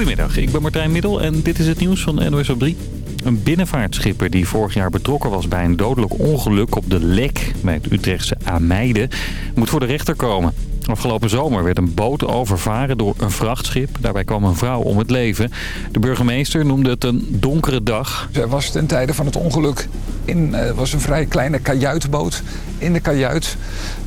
Goedemiddag, ik ben Martijn Middel en dit is het nieuws van NOS op 3. Een binnenvaartschipper die vorig jaar betrokken was bij een dodelijk ongeluk op de Lek bij het Utrechtse Ameide moet voor de rechter komen. Afgelopen zomer werd een boot overvaren door een vrachtschip. Daarbij kwam een vrouw om het leven. De burgemeester noemde het een donkere dag. Zij was ten tijde van het ongeluk in uh, was een vrij kleine kajuitboot in de kajuit.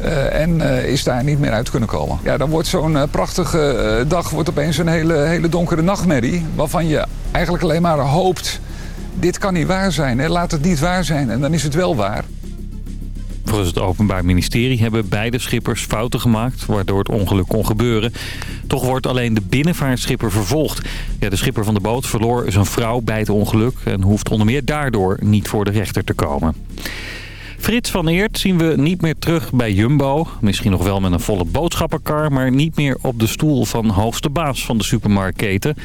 Uh, en uh, is daar niet meer uit kunnen komen. Ja, dan wordt zo'n prachtige dag wordt opeens een hele, hele donkere nachtmerrie. Waarvan je eigenlijk alleen maar hoopt, dit kan niet waar zijn. Hè? Laat het niet waar zijn en dan is het wel waar. Volgens het Openbaar Ministerie hebben beide schippers fouten gemaakt... waardoor het ongeluk kon gebeuren. Toch wordt alleen de binnenvaartschipper vervolgd. Ja, de schipper van de boot verloor zijn vrouw bij het ongeluk... en hoeft onder meer daardoor niet voor de rechter te komen. Frits van Eert zien we niet meer terug bij Jumbo. Misschien nog wel met een volle boodschappenkar... maar niet meer op de stoel van hoogste baas van de supermarktketen...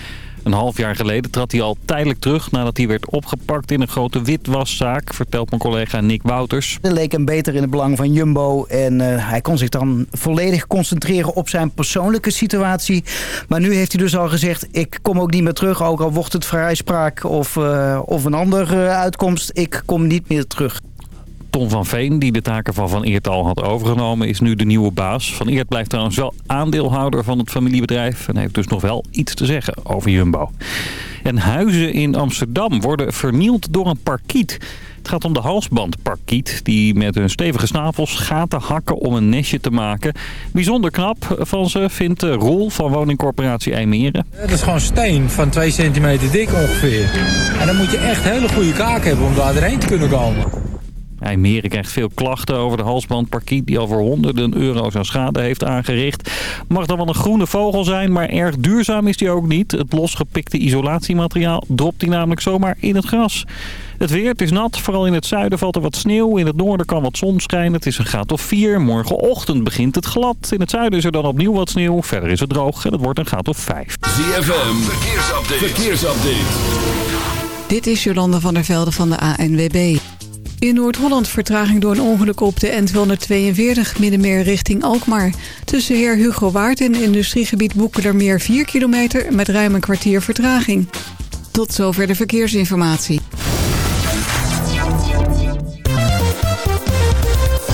Een half jaar geleden trad hij al tijdelijk terug nadat hij werd opgepakt in een grote witwaszaak, vertelt mijn collega Nick Wouters. Het leek hem beter in het belang van Jumbo en uh, hij kon zich dan volledig concentreren op zijn persoonlijke situatie. Maar nu heeft hij dus al gezegd, ik kom ook niet meer terug, ook al wordt het vrijspraak of, uh, of een andere uitkomst. Ik kom niet meer terug. Ton van Veen, die de taken van Van Eert al had overgenomen, is nu de nieuwe baas. Van Eert blijft trouwens wel aandeelhouder van het familiebedrijf... en heeft dus nog wel iets te zeggen over Jumbo. En huizen in Amsterdam worden vernield door een parkiet. Het gaat om de halsbandparkiet, die met hun stevige snavels gaten hakken om een nestje te maken. Bijzonder knap van ze vindt Roel van woningcorporatie IJmeren. Het is gewoon steen van 2 centimeter dik ongeveer. En dan moet je echt hele goede kaak hebben om daar te kunnen komen. IJmeren krijgt veel klachten over de halsbandparkiet die al voor honderden euro's aan schade heeft aangericht. Mag dan wel een groene vogel zijn, maar erg duurzaam is die ook niet. Het losgepikte isolatiemateriaal dropt die namelijk zomaar in het gras. Het weer, het is nat. Vooral in het zuiden valt er wat sneeuw. In het noorden kan wat zon schijnen. Het is een graad of 4. Morgenochtend begint het glad. In het zuiden is er dan opnieuw wat sneeuw. Verder is het droog en het wordt een graad of 5. ZFM, verkeersupdate. verkeersupdate. Dit is Jolanda van der Velde van de ANWB. In Noord-Holland vertraging door een ongeluk op de N242 Middenmeer richting Alkmaar. Tussen Heer Hugo Waard en industriegebied Boekelermeer 4 kilometer met ruim een kwartier vertraging. Tot zover de verkeersinformatie.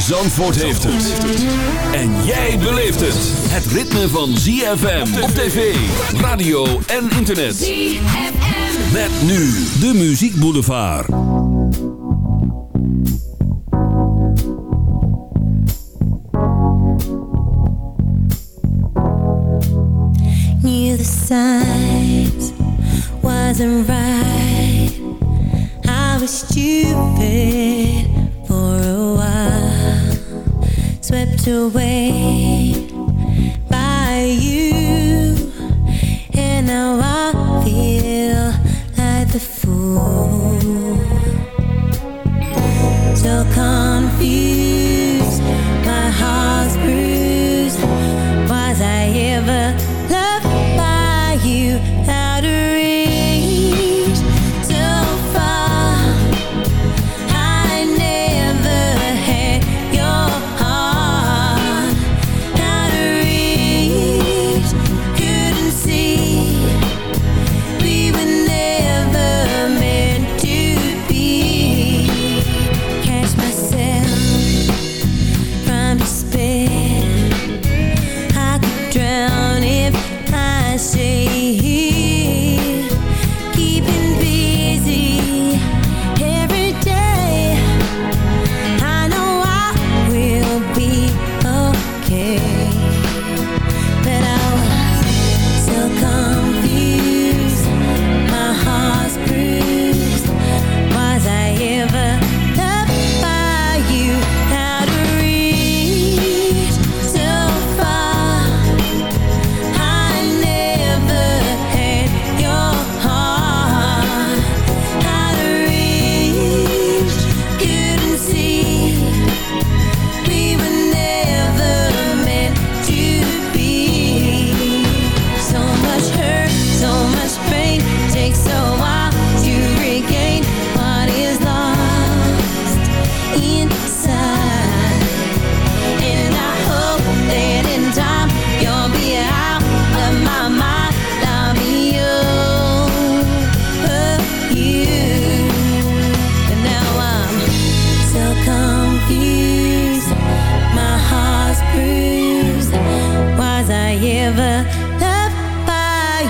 Zandvoort heeft het. En jij beleeft het. Het ritme van ZFM op tv, radio en internet. ZFM. Met nu de Muziek Boulevard. Knew the signs wasn't right. I was stupid for a while. Swept away by you. And now I feel like the fool. So confused, my heart's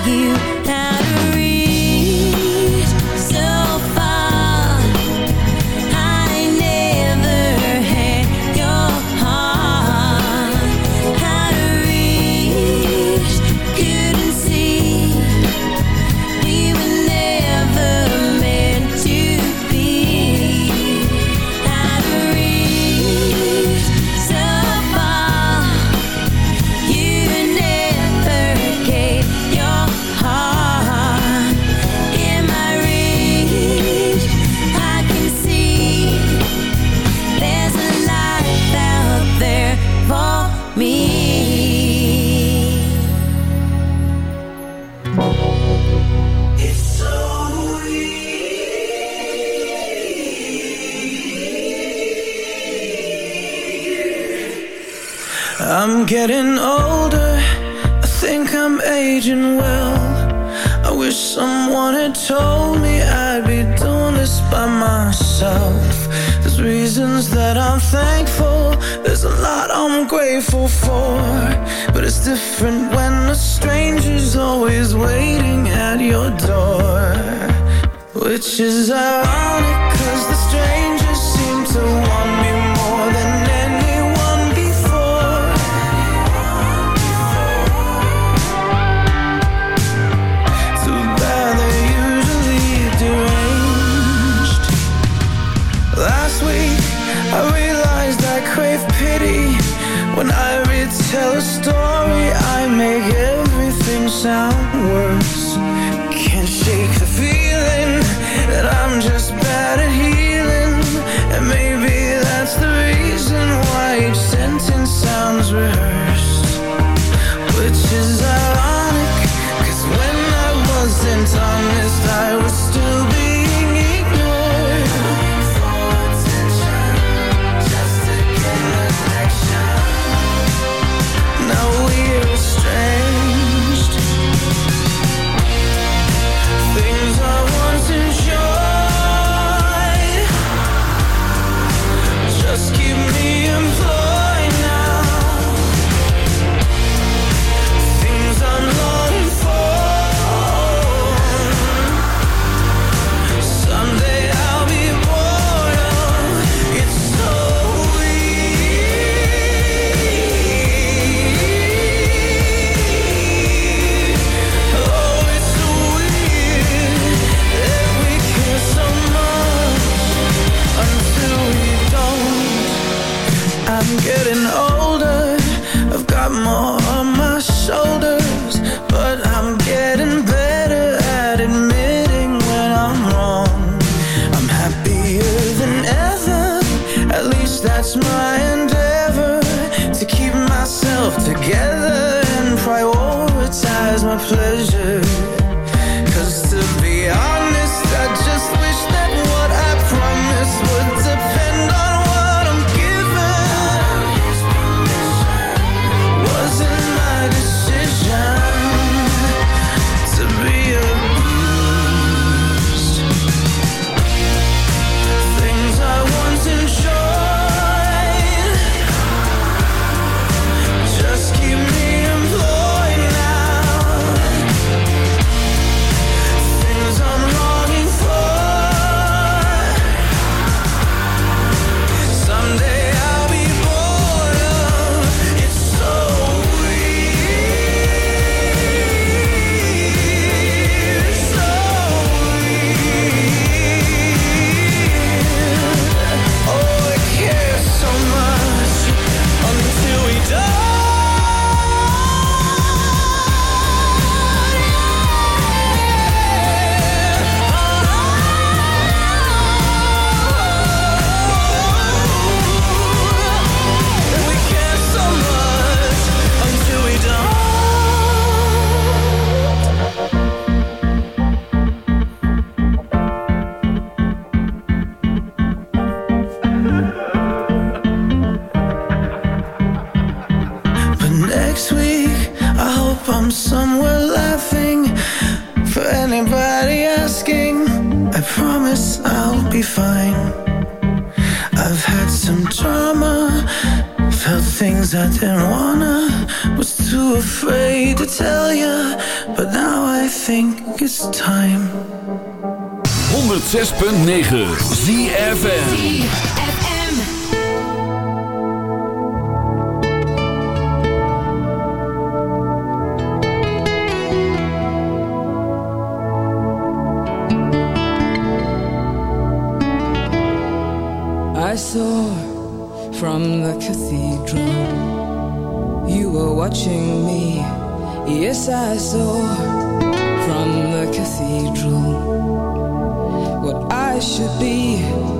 you. grateful for But it's different when a stranger's always waiting at your door Which is ironic.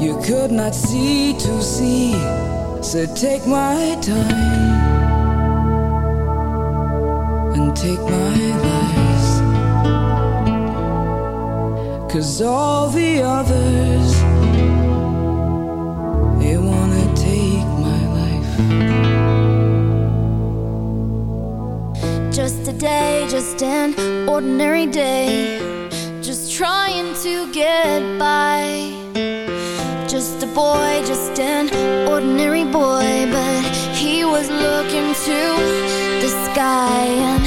You could not see to see, so take my time and take my lies. Cause all the others, they wanna take my life. Just a day, just an ordinary day to get by. Just a boy, just an ordinary boy, but he was looking to the sky.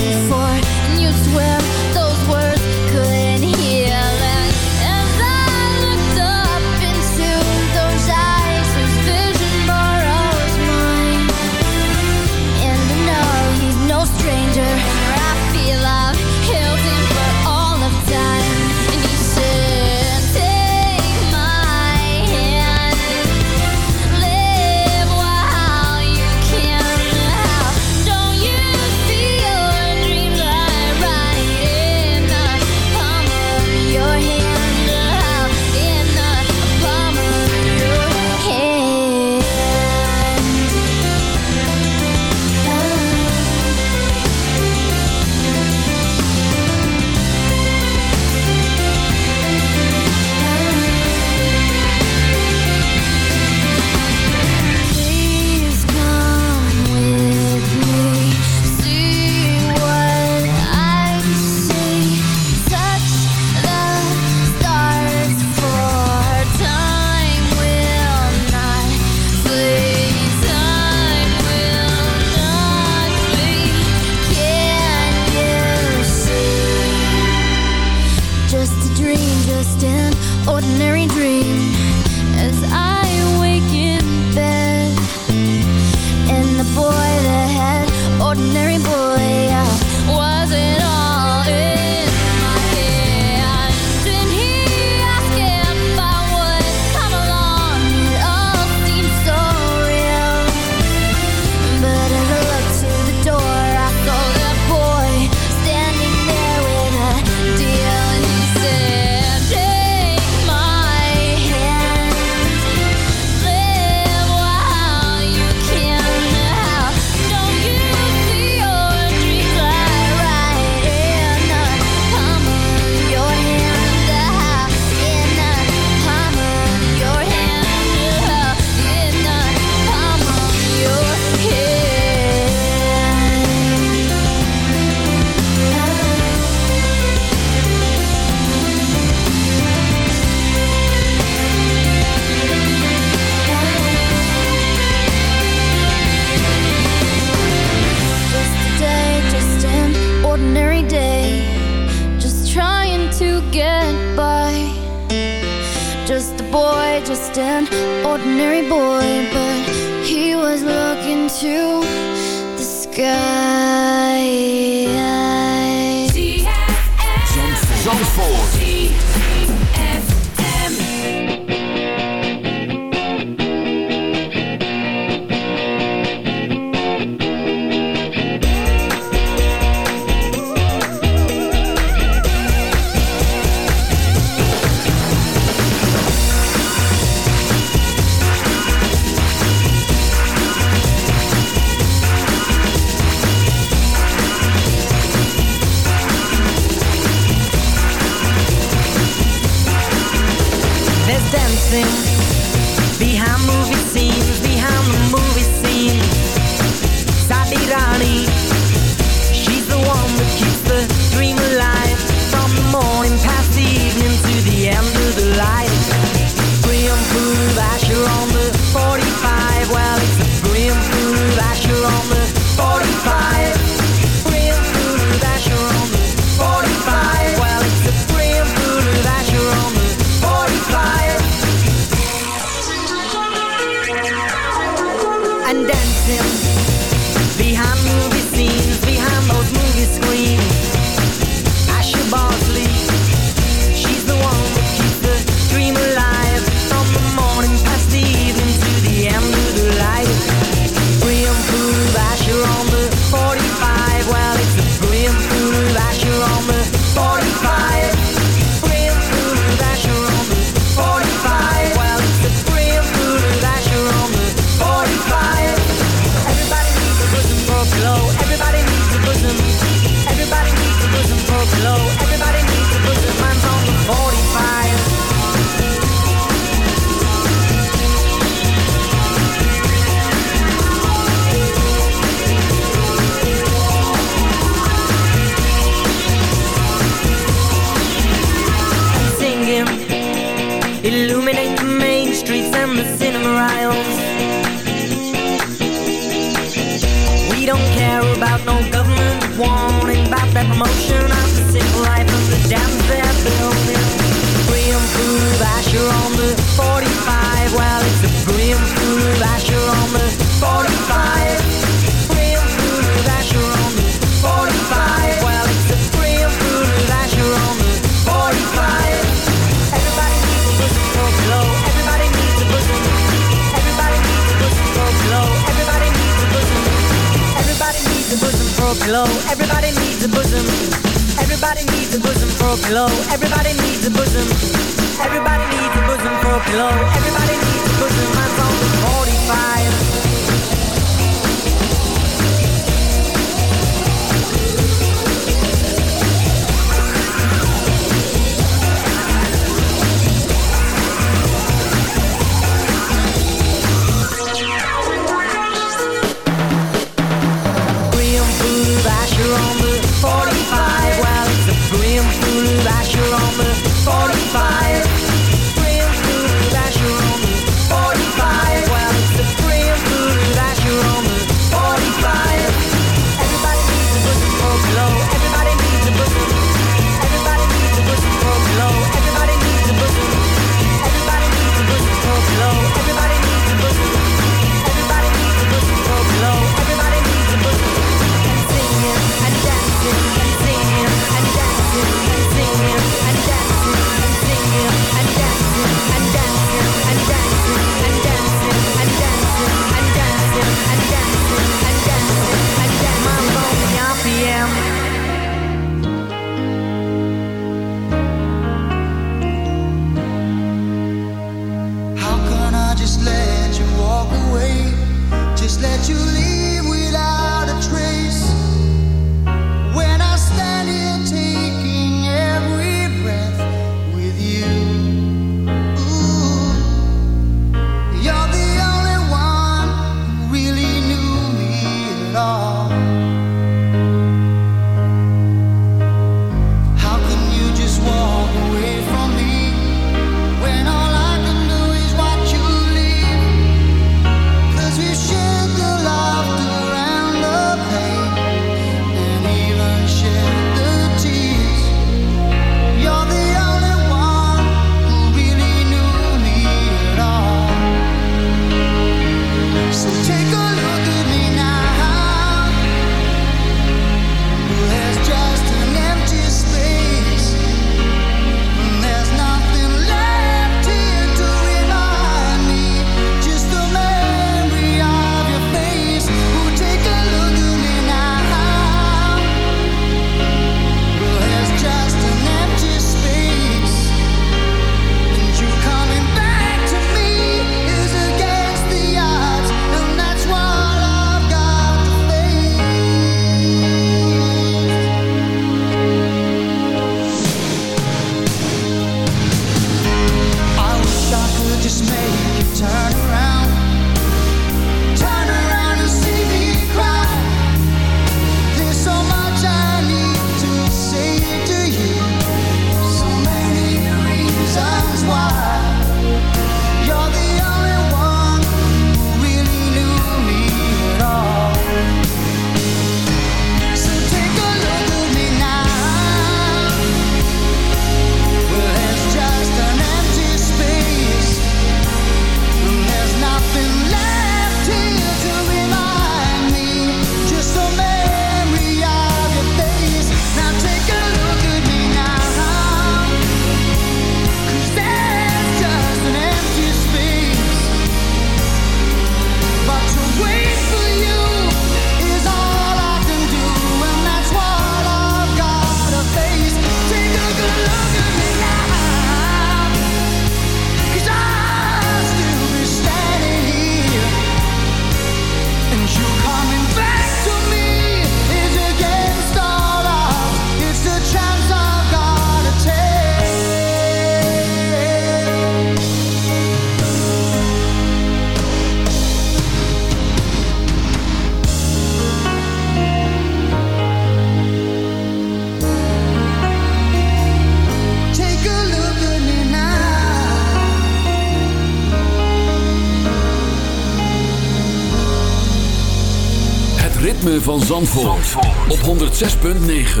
Van Zandvoort, op 106.9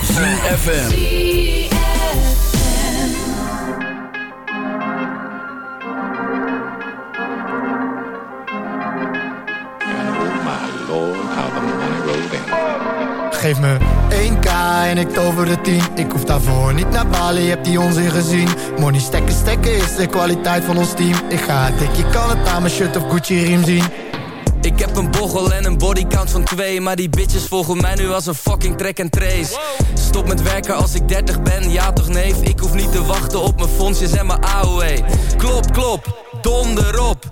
CFFM Geef me 1k en ik tover de 10 Ik hoef daarvoor niet naar Bali, heb die onzin gezien. Money stekken, stekken is de kwaliteit van ons team. Ik ga dik, je kan het aan mijn shirt of Gucci riem zien heb een bochel en een bodycount van twee Maar die bitches volgen mij nu als een fucking track and trace. Stop met werken als ik 30 ben, ja toch neef? Ik hoef niet te wachten op mijn fondsjes en mijn AOE Klop, klop, donder op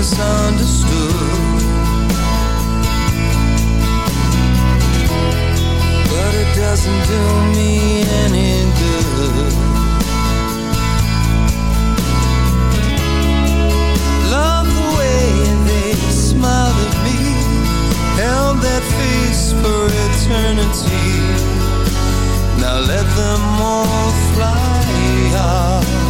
misunderstood. But it doesn't do me any good. Love the way they smiled at me, held that face for eternity. Now let them all fly off.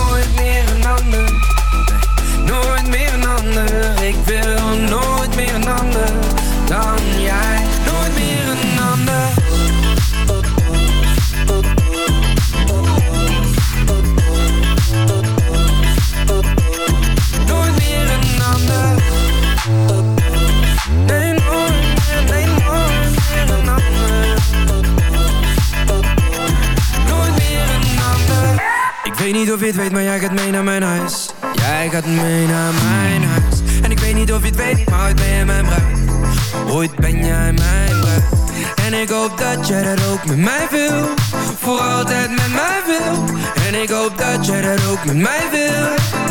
met mij wil. Voor altijd met mij wil. En ik hoop dat jij dat ook met mij wil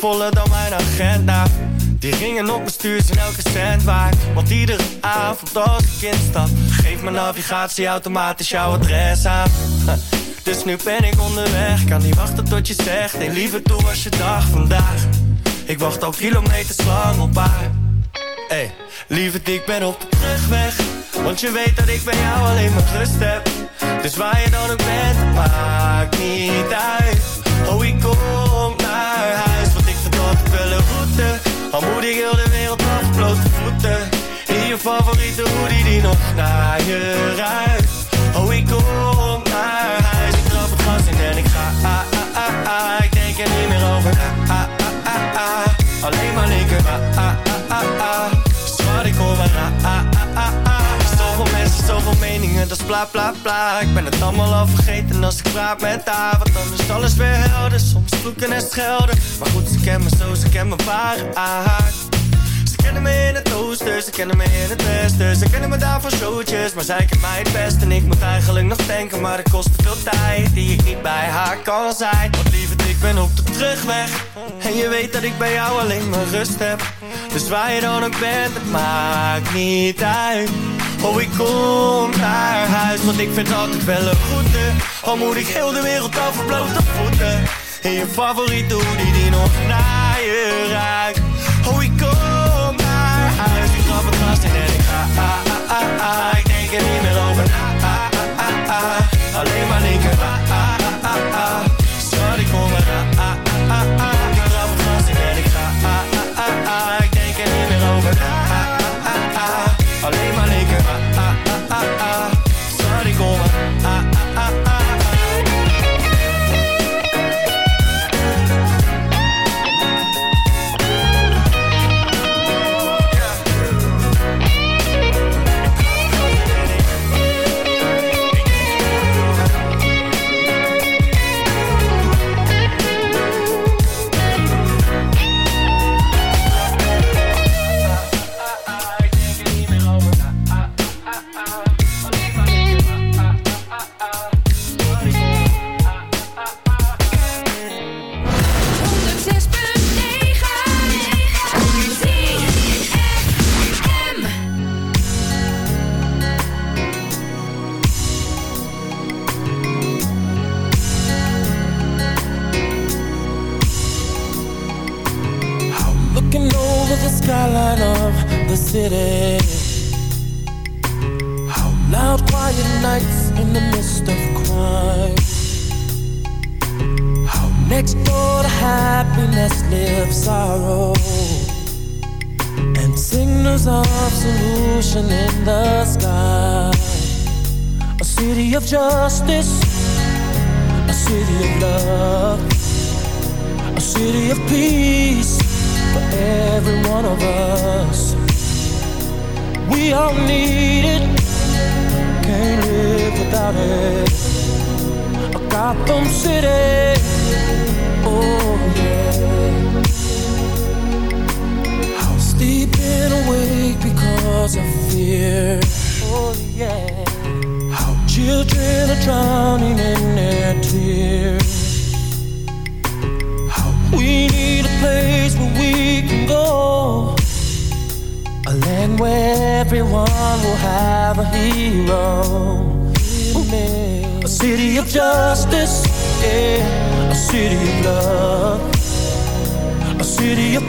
voller dan mijn agenda. Die ringen op mijn stuur zijn elke cent waard. Want iedere avond als ik instap, geeft mijn navigatie automatisch jouw adres aan. Dus nu ben ik onderweg, kan niet wachten tot je zegt. Hey, liever toe was je dag vandaag. Ik wacht al kilometers lang op haar. Hey, lieverd, ik ben op de terugweg Want je weet dat ik bij jou alleen maar rust heb Dus waar je dan ook bent, maakt niet uit Oh, ik kom Al moet ik heel de wereld af, blote voeten. In je favoriete hoodie die nog naar je ruikt Ik ben het allemaal al vergeten als ik praat met haar. Want dan is alles weer helder, soms vloeken en schelden. Maar goed, ze kennen me zo, ze kennen mijn ware aard Ze kennen me in het oosten, ze kennen me in het westen. Ze kennen me daar van showtjes, maar zij kent mij het best. En ik moet eigenlijk nog denken, maar het kost veel tijd Die ik niet bij haar kan zijn. Want lieverd, ik ben op de terugweg. En je weet dat ik bij jou alleen maar rust heb. Dus waar je dan ook bent, het maakt niet uit Oh, ik kom naar huis, want ik vind altijd wel een goede Al moet ik heel de wereld over blote voeten. In je favoriete hoodie die nog naar je ruikt. Oh, ik kom naar huis, ik trap het vast en ik ga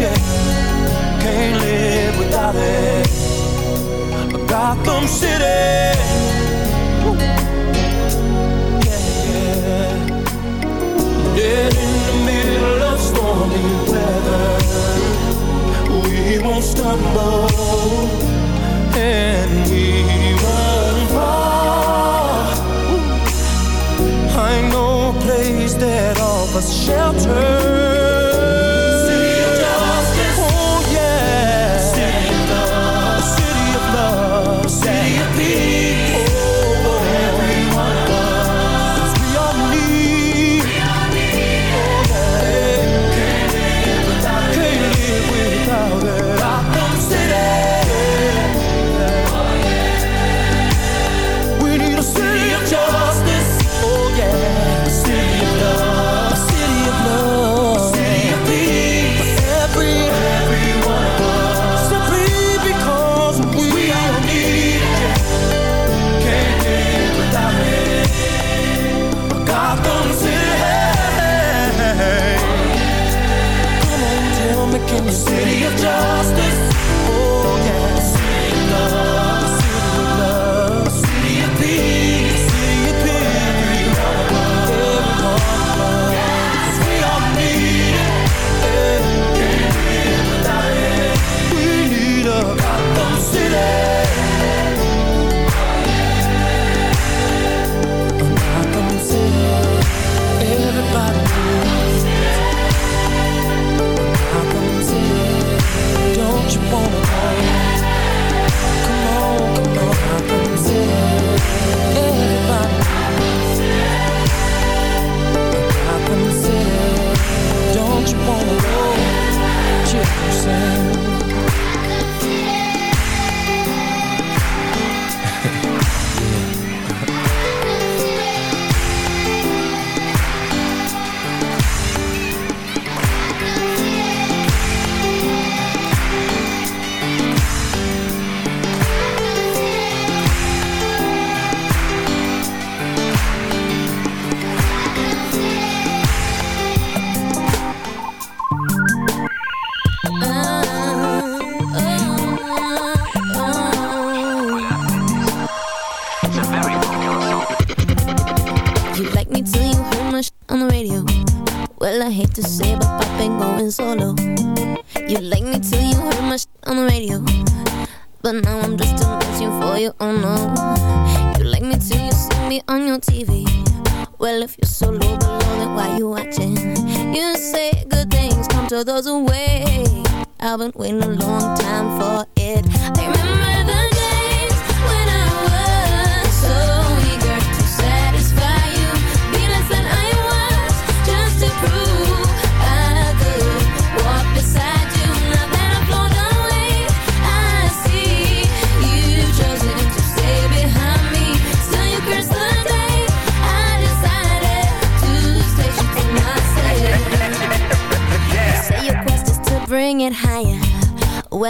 yeah. Can't live without it. Gotham City. Yeah. Dead in the middle of stormy weather. We won't stumble. And we won't fall. I know a place that offers shelter. It, but going solo. You like me till you heard my sh- on the radio. But now I'm just a message for you, oh no. You like me till you see me on your TV. Well, if you're so low below, then why you watching? You say good things come to those who wait. I've been waiting a long time for it. I remember